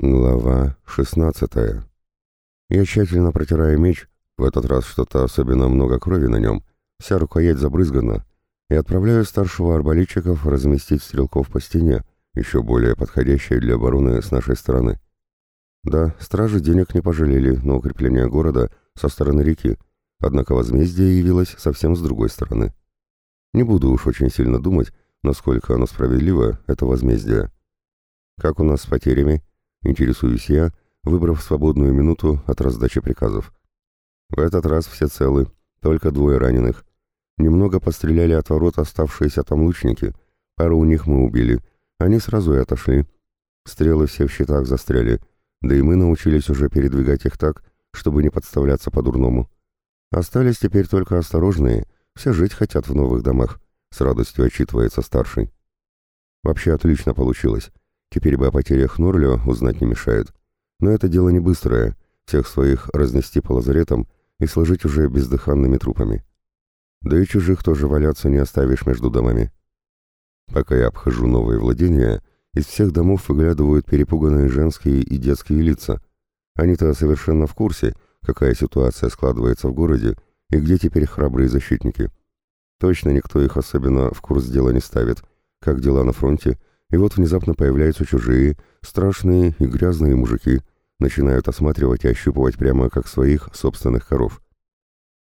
Глава 16. Я тщательно протираю меч, в этот раз что-то особенно много крови на нем, вся рукоять забрызгана, и отправляю старшего арбалетчиков разместить стрелков по стене, еще более подходящей для обороны с нашей стороны. Да, стражи денег не пожалели на укрепление города со стороны реки, однако возмездие явилось совсем с другой стороны. Не буду уж очень сильно думать, насколько оно справедливо, это возмездие. Как у нас с потерями? Интересуюсь я, выбрав свободную минуту от раздачи приказов. В этот раз все целы, только двое раненых. Немного постреляли от ворот оставшиеся там лучники, пару у них мы убили, они сразу и отошли. Стрелы все в щитах застряли, да и мы научились уже передвигать их так, чтобы не подставляться по-дурному. Остались теперь только осторожные, все жить хотят в новых домах, с радостью отчитывается старший. Вообще отлично получилось. Теперь бы о потерях Норлио узнать не мешает. Но это дело не быстрое, всех своих разнести по лазаретам и сложить уже бездыханными трупами. Да и чужих тоже валяться не оставишь между домами. Пока я обхожу новые владения, из всех домов выглядывают перепуганные женские и детские лица. Они-то совершенно в курсе, какая ситуация складывается в городе и где теперь храбрые защитники. Точно никто их особенно в курс дела не ставит, как дела на фронте и вот внезапно появляются чужие, страшные и грязные мужики, начинают осматривать и ощупывать прямо как своих собственных коров.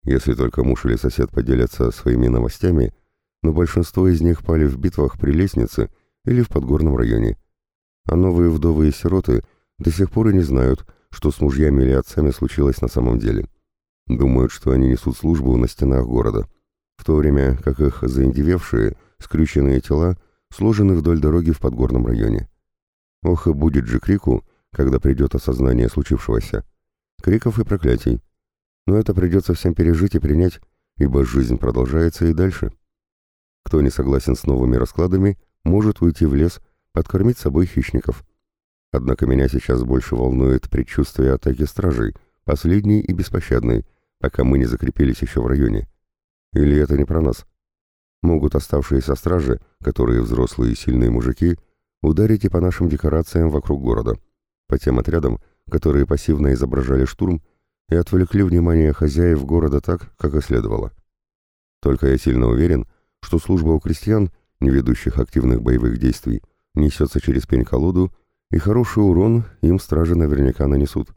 Если только муж или сосед поделятся своими новостями, но большинство из них пали в битвах при лестнице или в подгорном районе. А новые вдовы и сироты до сих пор и не знают, что с мужьями или отцами случилось на самом деле. Думают, что они несут службу на стенах города, в то время как их заиндевевшие, скрюченные тела сложены вдоль дороги в подгорном районе. Ох и будет же крику, когда придет осознание случившегося. Криков и проклятий. Но это придется всем пережить и принять, ибо жизнь продолжается и дальше. Кто не согласен с новыми раскладами, может уйти в лес, подкормить собой хищников. Однако меня сейчас больше волнует предчувствие атаки стражей, последней и беспощадной, пока мы не закрепились еще в районе. Или это не про нас? Могут оставшиеся стражи, которые взрослые и сильные мужики, ударить и по нашим декорациям вокруг города, по тем отрядам, которые пассивно изображали штурм и отвлекли внимание хозяев города так, как и следовало. Только я сильно уверен, что служба у крестьян, не ведущих активных боевых действий, несется через пень-колоду, и хороший урон им стражи наверняка нанесут.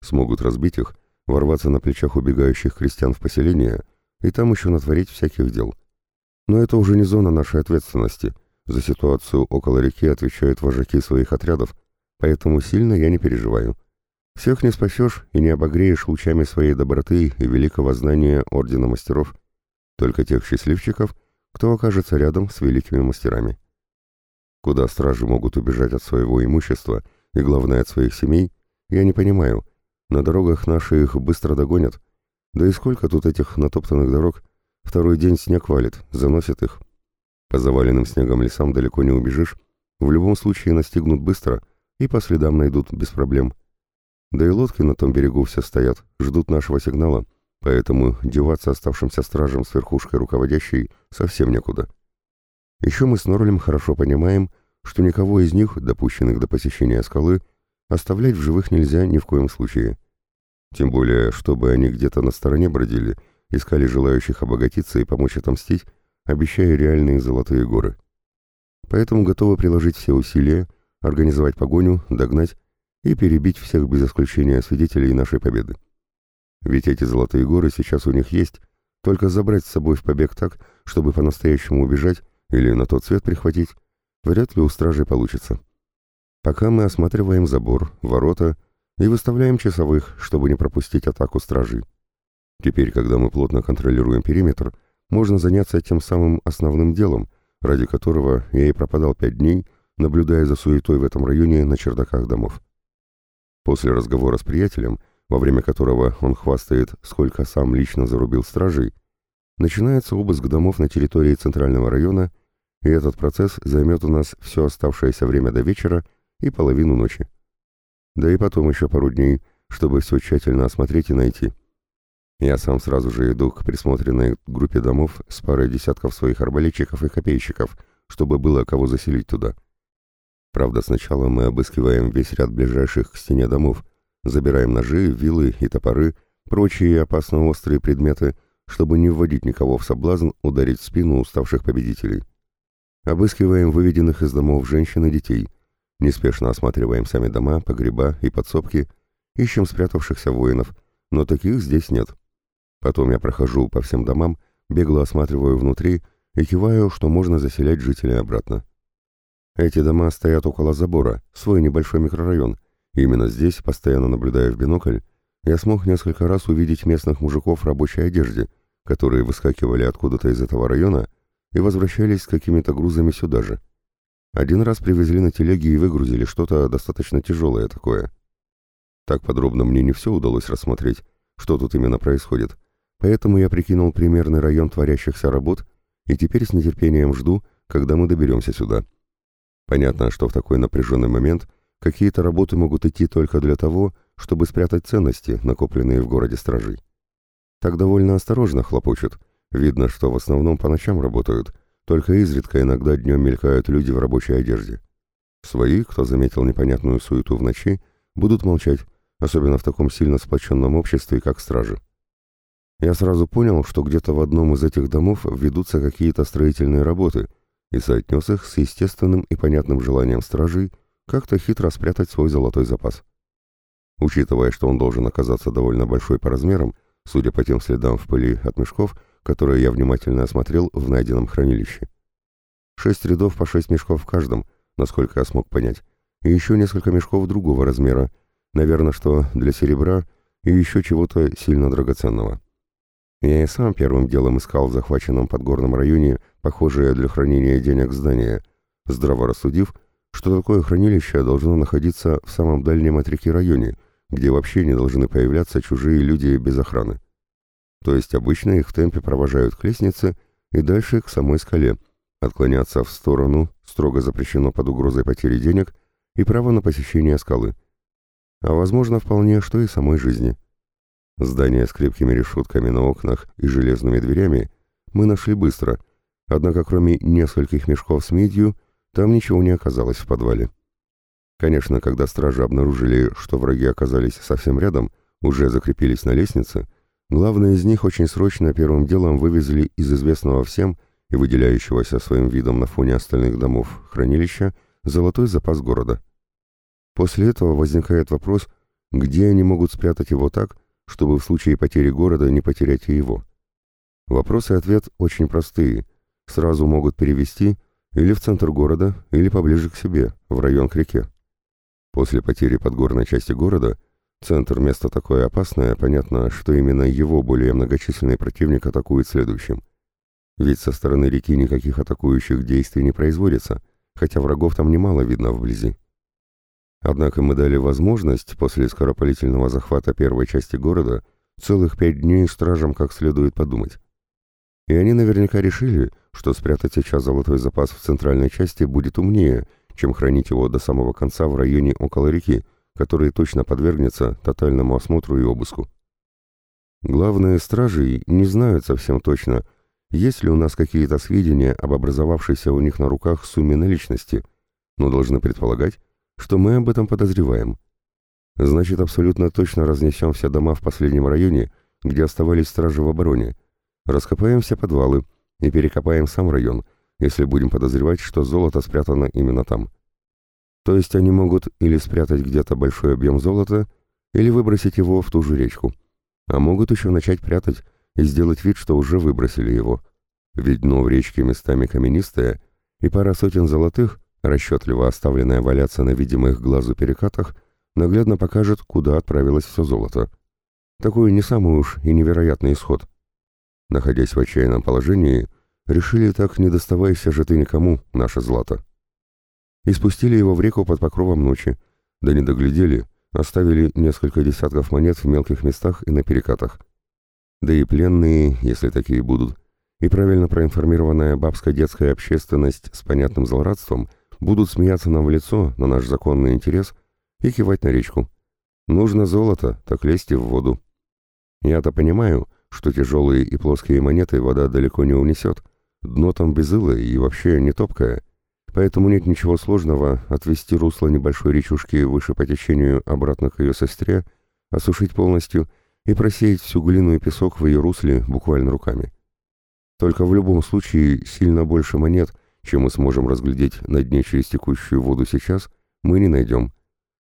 Смогут разбить их, ворваться на плечах убегающих крестьян в поселение и там еще натворить всяких дел – но это уже не зона нашей ответственности. За ситуацию около реки отвечают вожаки своих отрядов, поэтому сильно я не переживаю. Всех не спасешь и не обогреешь лучами своей доброты и великого знания Ордена Мастеров, только тех счастливчиков, кто окажется рядом с великими мастерами. Куда стражи могут убежать от своего имущества и, главное, от своих семей, я не понимаю. На дорогах наши их быстро догонят. Да и сколько тут этих натоптанных дорог, Второй день снег валит, заносит их. По заваленным снегом лесам далеко не убежишь. В любом случае настигнут быстро и по следам найдут без проблем. Да и лодки на том берегу все стоят, ждут нашего сигнала, поэтому деваться оставшимся стражам с верхушкой руководящей совсем некуда. Еще мы с Норлем хорошо понимаем, что никого из них, допущенных до посещения скалы, оставлять в живых нельзя ни в коем случае. Тем более, чтобы они где-то на стороне бродили — искали желающих обогатиться и помочь отомстить, обещая реальные золотые горы. Поэтому готовы приложить все усилия, организовать погоню, догнать и перебить всех без исключения свидетелей нашей победы. Ведь эти золотые горы сейчас у них есть, только забрать с собой в побег так, чтобы по-настоящему убежать или на тот свет прихватить, вряд ли у стражей получится. Пока мы осматриваем забор, ворота и выставляем часовых, чтобы не пропустить атаку стражей. Теперь, когда мы плотно контролируем периметр, можно заняться тем самым основным делом, ради которого я и пропадал пять дней, наблюдая за суетой в этом районе на чердаках домов. После разговора с приятелем, во время которого он хвастает, сколько сам лично зарубил стражей, начинается обыск домов на территории центрального района, и этот процесс займет у нас все оставшееся время до вечера и половину ночи. Да и потом еще пару дней, чтобы все тщательно осмотреть и найти. Я сам сразу же иду к присмотренной группе домов с парой десятков своих арбалетчиков и копейщиков, чтобы было кого заселить туда. Правда, сначала мы обыскиваем весь ряд ближайших к стене домов, забираем ножи, вилы и топоры, прочие опасно острые предметы, чтобы не вводить никого в соблазн ударить в спину уставших победителей. Обыскиваем выведенных из домов женщин и детей, неспешно осматриваем сами дома, погреба и подсобки, ищем спрятавшихся воинов, но таких здесь нет. Потом я прохожу по всем домам, бегло осматриваю внутри и киваю, что можно заселять жителей обратно. Эти дома стоят около забора, свой небольшой микрорайон. Именно здесь, постоянно наблюдая в бинокль, я смог несколько раз увидеть местных мужиков в рабочей одежде, которые выскакивали откуда-то из этого района и возвращались с какими-то грузами сюда же. Один раз привезли на телеге и выгрузили что-то достаточно тяжелое такое. Так подробно мне не все удалось рассмотреть, что тут именно происходит, поэтому я прикинул примерный район творящихся работ и теперь с нетерпением жду, когда мы доберемся сюда. Понятно, что в такой напряженный момент какие-то работы могут идти только для того, чтобы спрятать ценности, накопленные в городе стражей. Так довольно осторожно хлопочут. Видно, что в основном по ночам работают, только изредка иногда днем мелькают люди в рабочей одежде. Свои, кто заметил непонятную суету в ночи, будут молчать, особенно в таком сильно сплоченном обществе, как стражи. Я сразу понял, что где-то в одном из этих домов ведутся какие-то строительные работы, и соотнес их с естественным и понятным желанием стражей как-то хитро спрятать свой золотой запас. Учитывая, что он должен оказаться довольно большой по размерам, судя по тем следам в пыли от мешков, которые я внимательно осмотрел в найденном хранилище. Шесть рядов по шесть мешков в каждом, насколько я смог понять, и еще несколько мешков другого размера, наверное, что для серебра и еще чего-то сильно драгоценного. Я и сам первым делом искал в захваченном подгорном районе похожее для хранения денег здание, здраво рассудив, что такое хранилище должно находиться в самом дальнем от реки районе, где вообще не должны появляться чужие люди без охраны. То есть обычно их в темпе провожают к лестнице и дальше к самой скале. Отклоняться в сторону строго запрещено под угрозой потери денег и право на посещение скалы. А возможно вполне, что и самой жизни. Здание с крепкими решетками на окнах и железными дверями мы нашли быстро, Однако кроме нескольких мешков с медью, там ничего не оказалось в подвале. Конечно, когда стражи обнаружили, что враги оказались совсем рядом, уже закрепились на лестнице, главное из них очень срочно первым делом вывезли из известного всем и выделяющегося своим видом на фоне остальных домов хранилища золотой запас города. После этого возникает вопрос, где они могут спрятать его так, чтобы в случае потери города не потерять и его. Вопрос и ответ очень простые – сразу могут перевести или в центр города, или поближе к себе, в район к реке. После потери подгорной части города центр место такое опасное, понятно, что именно его более многочисленный противник атакует следующим. Ведь со стороны реки никаких атакующих действий не производится, хотя врагов там немало видно вблизи. Однако мы дали возможность после скоропалительного захвата первой части города целых пять дней стражам как следует подумать. И они наверняка решили, что спрятать сейчас золотой запас в центральной части будет умнее, чем хранить его до самого конца в районе около реки, который точно подвергнется тотальному осмотру и обыску. Главные стражи не знают совсем точно, есть ли у нас какие-то сведения об образовавшейся у них на руках сумме наличности, но должны предполагать, что мы об этом подозреваем. Значит, абсолютно точно разнесем все дома в последнем районе, где оставались стражи в обороне, раскопаем все подвалы, и перекопаем сам район, если будем подозревать, что золото спрятано именно там. То есть они могут или спрятать где-то большой объем золота, или выбросить его в ту же речку. А могут еще начать прятать и сделать вид, что уже выбросили его. Ведь дно в речке местами каменистое, и пара сотен золотых, расчетливо оставленная валяться на видимых глазу перекатах, наглядно покажет, куда отправилось все золото. Такой не самый уж и невероятный исход – находясь в отчаянном положении, решили так не доставайся же ты никому, наше злато. И спустили его в реку под покровом ночи, да не доглядели, оставили несколько десятков монет в мелких местах и на перекатах. Да и пленные, если такие будут, и правильно проинформированная бабско-детская общественность с понятным злорадством будут смеяться нам в лицо на наш законный интерес и кивать на речку. Нужно золото, так лезьте в воду. Я-то понимаю, что тяжелые и плоские монеты вода далеко не унесет. Дно там безылое и вообще не топкое. поэтому нет ничего сложного отвести русло небольшой речушки выше по течению обратно к ее сестре, осушить полностью и просеять всю глину и песок в ее русле буквально руками. Только в любом случае сильно больше монет, чем мы сможем разглядеть на дне через текущую воду сейчас, мы не найдем.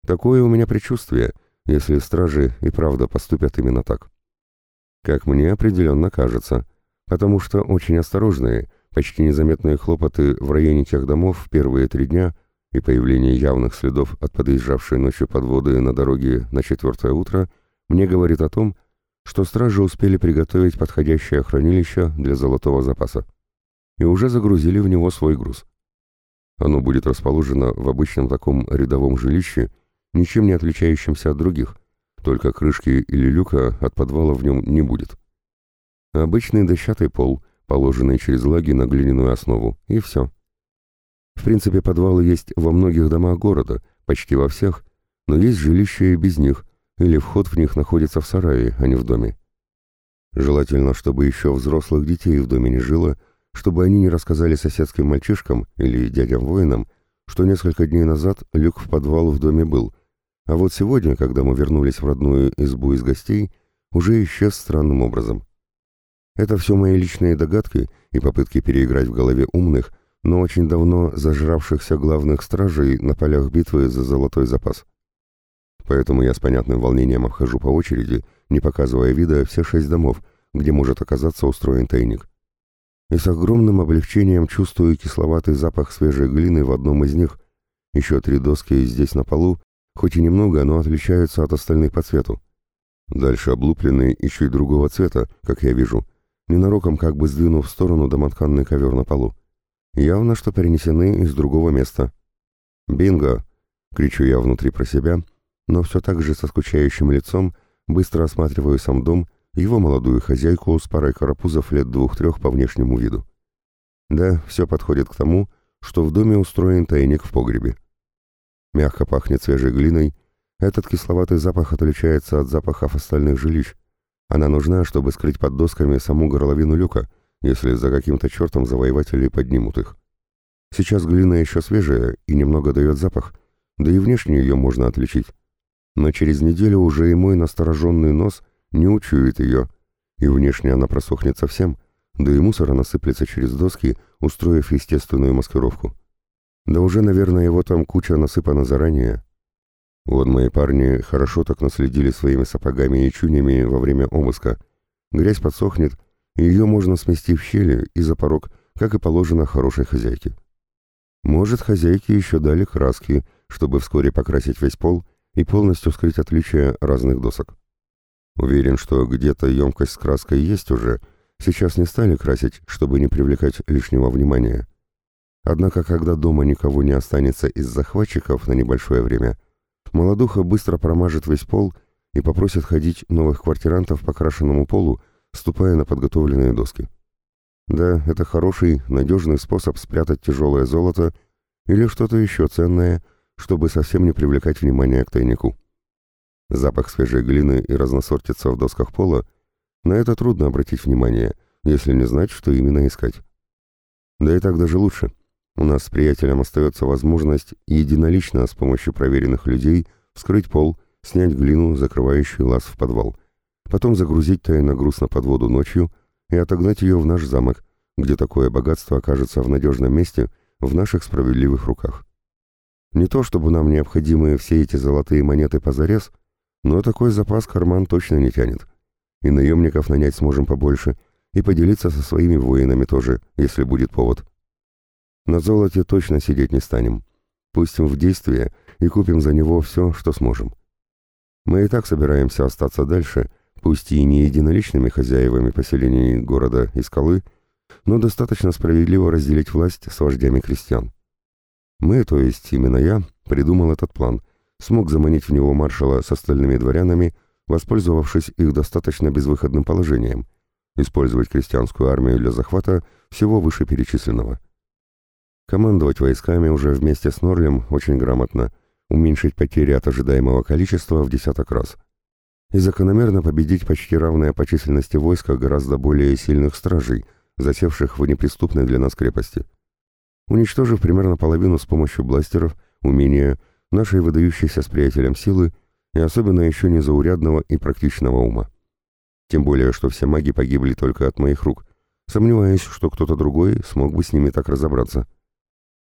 Такое у меня предчувствие, если стражи и правда поступят именно так. Как мне определенно кажется, потому что очень осторожные, почти незаметные хлопоты в районе тех домов в первые три дня и появление явных следов от подъезжавшей ночью подводы на дороге на четвертое утро мне говорит о том, что стражи успели приготовить подходящее хранилище для золотого запаса и уже загрузили в него свой груз. Оно будет расположено в обычном таком рядовом жилище, ничем не отличающемся от других, только крышки или люка от подвала в нем не будет. Обычный дощатый пол, положенный через лаги на глиняную основу, и все. В принципе, подвалы есть во многих домах города, почти во всех, но есть жилища и без них, или вход в них находится в сарае, а не в доме. Желательно, чтобы еще взрослых детей в доме не жило, чтобы они не рассказали соседским мальчишкам или дядям-воинам, что несколько дней назад люк в подвал в доме был, а вот сегодня, когда мы вернулись в родную избу из гостей, уже исчез странным образом. Это все мои личные догадки и попытки переиграть в голове умных, но очень давно зажравшихся главных стражей на полях битвы за золотой запас. Поэтому я с понятным волнением обхожу по очереди, не показывая вида все шесть домов, где может оказаться устроен тайник. И с огромным облегчением чувствую кисловатый запах свежей глины в одном из них. Еще три доски здесь на полу, хоть и немного, но отличаются от остальных по цвету. Дальше облупленные и чуть другого цвета, как я вижу, ненароком как бы сдвинув в сторону домотканный ковер на полу. Явно, что перенесены из другого места. «Бинго!» — кричу я внутри про себя — но все так же со скучающим лицом быстро осматриваю сам дом, его молодую хозяйку с парой карапузов лет двух-трех по внешнему виду. Да, все подходит к тому, что в доме устроен тайник в погребе. Мягко пахнет свежей глиной, этот кисловатый запах отличается от запахов остальных жилищ. Она нужна, чтобы скрыть под досками саму горловину люка, если за каким-то чертом завоеватели поднимут их. Сейчас глина еще свежая и немного дает запах, да и внешне ее можно отличить но через неделю уже и мой настороженный нос не учует ее, и внешне она просохнет совсем, да и мусора насыплется через доски, устроив естественную маскировку. Да уже, наверное, его там куча насыпана заранее. Вот мои парни хорошо так наследили своими сапогами и чунями во время обыска. Грязь подсохнет, и ее можно смести в щели и за порог, как и положено хорошей хозяйке. Может, хозяйке еще дали краски, чтобы вскоре покрасить весь пол — и полностью скрыть отличия разных досок. Уверен, что где-то емкость с краской есть уже, сейчас не стали красить, чтобы не привлекать лишнего внимания. Однако, когда дома никого не останется из захватчиков на небольшое время, молодуха быстро промажет весь пол и попросит ходить новых квартирантов по крашенному полу, ступая на подготовленные доски. Да, это хороший, надежный способ спрятать тяжелое золото или что-то еще ценное – чтобы совсем не привлекать внимание к тайнику. Запах свежей глины и разносортица в досках пола — на это трудно обратить внимание, если не знать, что именно искать. Да и так даже лучше. У нас с приятелем остается возможность единолично с помощью проверенных людей вскрыть пол, снять глину, закрывающую лаз в подвал, потом загрузить тайно груз на подводу ночью и отогнать ее в наш замок, где такое богатство окажется в надежном месте в наших справедливых руках. Не то чтобы нам необходимы все эти золотые монеты позарез, но такой запас карман точно не тянет. И наемников нанять сможем побольше, и поделиться со своими воинами тоже, если будет повод. На золоте точно сидеть не станем. Пустим в действие и купим за него все, что сможем. Мы и так собираемся остаться дальше, пусть и не единоличными хозяевами поселений города и скалы, но достаточно справедливо разделить власть с вождями крестьян. Мы, то есть именно я, придумал этот план, смог заманить в него маршала с остальными дворянами, воспользовавшись их достаточно безвыходным положением, использовать крестьянскую армию для захвата всего вышеперечисленного. Командовать войсками уже вместе с Норлем очень грамотно, уменьшить потери от ожидаемого количества в десяток раз. И закономерно победить почти равное по численности войска гораздо более сильных стражей, засевших в неприступной для нас крепости. уничтожив примерно половину с помощью бластеров, умения, нашей выдающейся с приятелем силы и особенно еще незаурядного и практичного ума. Тем более, что все маги погибли только от моих рук, сомневаясь, что кто-то другой смог бы с ними так разобраться.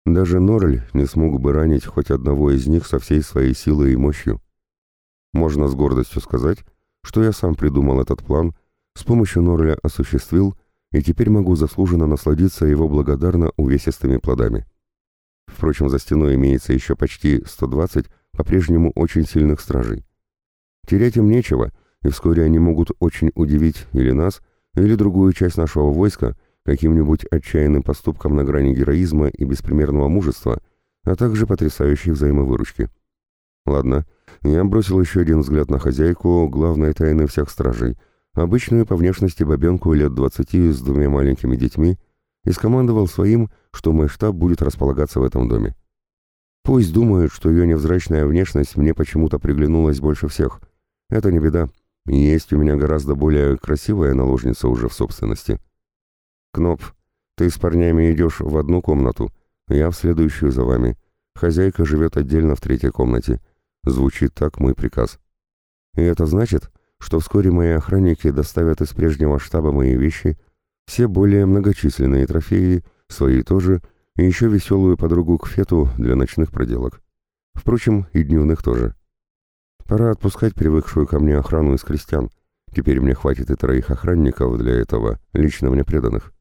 Даже Норль не смог бы ранить хоть одного из них со всей своей силой и мощью. Можно с гордостью сказать, что я сам придумал этот план, с помощью Норля осуществил, и теперь могу заслуженно насладиться его благодарно увесистыми плодами. Впрочем, за стеной имеется еще почти 120 по-прежнему очень сильных стражей. Терять им нечего, и вскоре они могут очень удивить или нас, или другую часть нашего войска каким-нибудь отчаянным поступком на грани героизма и беспримерного мужества, а также потрясающей взаимовыручки. Ладно, я бросил еще один взгляд на хозяйку главной тайны всех стражей, обычную по внешности бабенку лет двадцати с двумя маленькими детьми, и скомандовал своим, что мой штаб будет располагаться в этом доме. Пусть думают, что ее невзрачная внешность мне почему-то приглянулась больше всех. Это не беда. Есть у меня гораздо более красивая наложница уже в собственности. Кноп, ты с парнями идешь в одну комнату, я в следующую за вами. Хозяйка живет отдельно в третьей комнате. Звучит так мой приказ. И это значит, что вскоре мои охранники доставят из прежнего штаба мои вещи, все более многочисленные трофеи, свои тоже, и еще веселую подругу к Фету для ночных проделок. Впрочем, и дневных тоже. Пора отпускать привыкшую ко мне охрану из крестьян. Теперь мне хватит и троих охранников для этого, лично мне преданных.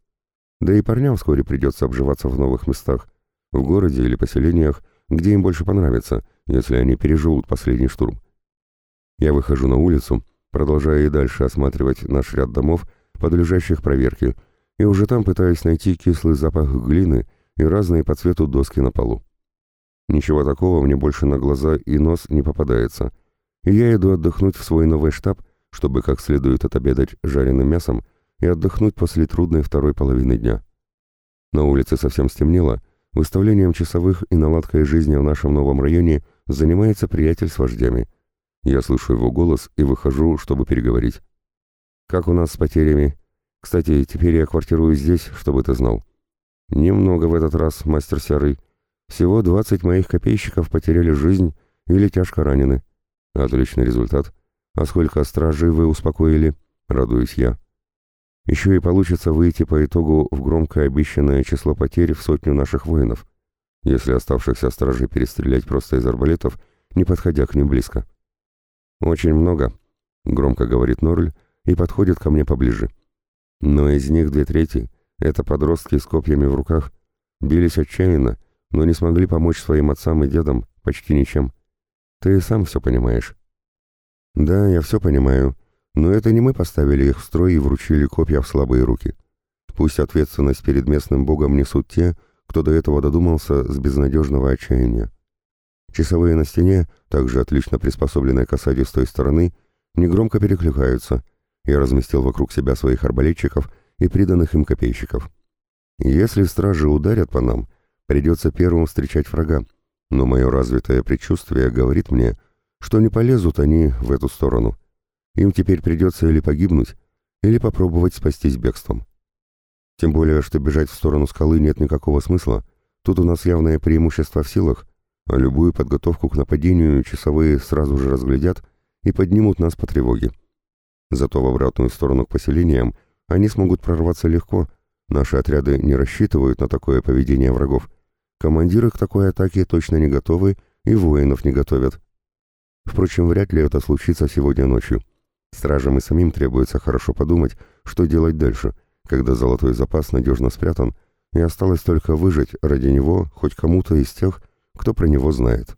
Да и парням вскоре придется обживаться в новых местах, в городе или поселениях, где им больше понравится, если они переживут последний штурм. Я выхожу на улицу, продолжая и дальше осматривать наш ряд домов, подлежащих проверке, и уже там пытаюсь найти кислый запах глины и разные по цвету доски на полу. Ничего такого мне больше на глаза и нос не попадается, и я иду отдохнуть в свой новый штаб, чтобы как следует отобедать жареным мясом и отдохнуть после трудной второй половины дня. На улице совсем стемнело, Выставлением часовых и наладкой жизни в нашем новом районе занимается приятель с вождями. Я слышу его голос и выхожу, чтобы переговорить. «Как у нас с потерями? Кстати, теперь я квартирую здесь, чтобы ты знал». «Немного в этот раз, мастер Серый. Всего двадцать моих копейщиков потеряли жизнь или тяжко ранены. Отличный результат. А сколько стражей вы успокоили?» Радуюсь я. Еще и получится выйти по итогу в громкое обещанное число потерь в сотню наших воинов, если оставшихся стражей перестрелять просто из арбалетов, не подходя к ним близко. «Очень много», — громко говорит Норль и подходит ко мне поближе. Но из них две трети — это подростки с копьями в руках, бились отчаянно, но не смогли помочь своим отцам и дедам почти ничем. Ты и сам все понимаешь. Да, я все понимаю, но это не мы поставили их в строй и вручили копья в слабые руки. Пусть ответственность перед местным богом несут те, кто до этого додумался с безнадежного отчаяния. Часовые на стене, также отлично приспособленные к осаде с той стороны, негромко перекликаются. Я разместил вокруг себя своих арбалетчиков и приданных им копейщиков. Если стражи ударят по нам, придется первым встречать врага, но мое развитое предчувствие говорит мне, что не полезут они в эту сторону — им теперь придется или погибнуть, или попробовать спастись бегством. Тем более, что бежать в сторону скалы нет никакого смысла. Тут у нас явное преимущество в силах, а любую подготовку к нападению часовые сразу же разглядят и поднимут нас по тревоге. Зато в обратную сторону к поселениям они смогут прорваться легко. Наши отряды не рассчитывают на такое поведение врагов. Командиры к такой атаке точно не готовы и воинов не готовят. Впрочем, вряд ли это случится сегодня ночью. Стражам и самим требуется хорошо подумать, что делать дальше, когда золотой запас надежно спрятан, и осталось только выжить ради него хоть кому-то из тех, кто про него знает.